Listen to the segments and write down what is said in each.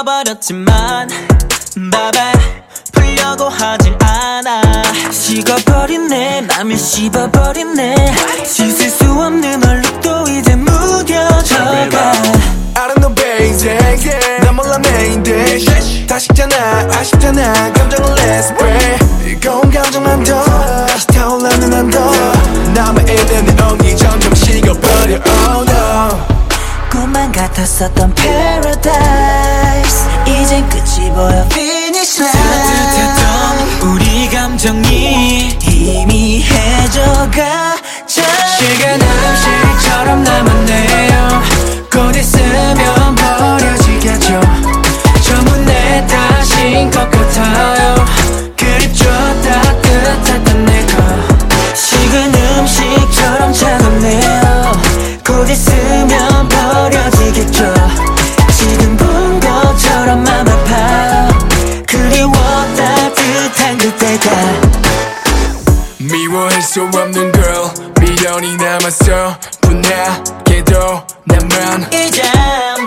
잊어버렸지만 바베 풀려고 하질 않아 식어버린 내 맘을 씹어버린 내 씻을 수 없는 얼룩도 이제 무뎌져가 I don't know baby 난 몰라 내인데 다시잖아 아쉽잖아 만 같았었던 paradise. 이젠 끝이 보여 finish line. 따뜻했던 우리 감정이 희미해져가 시간은 음 분하게도 나만 이젠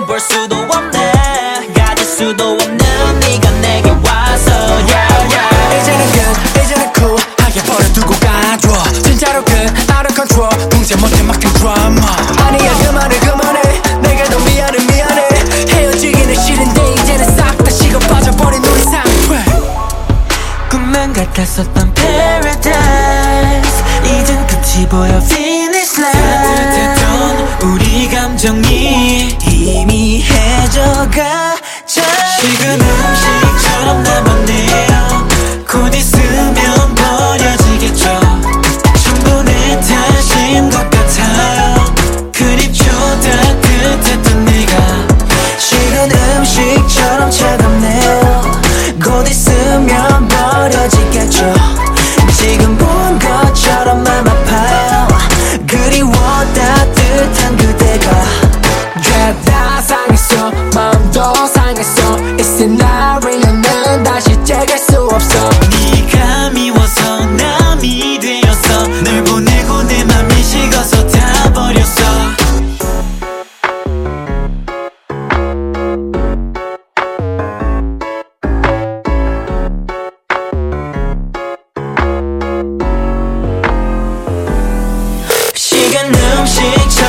볼 수도 없네. 가질 수도 없는 네가 내게 와서 yeah, yeah. 이제는 끝 이제는 cool 하게 버려두고 가줘. 진짜로 끝 out of control. 통제 못해 막힌 드라마 아니야 그만해 그만해. 내가 더 미안해 미안해. 헤어지기는 싫은데 이제는 싹 다 식어 빠져버린 우리 상태. 꿈만 같았었던 paradise. 이젠 끝이 보여 shake.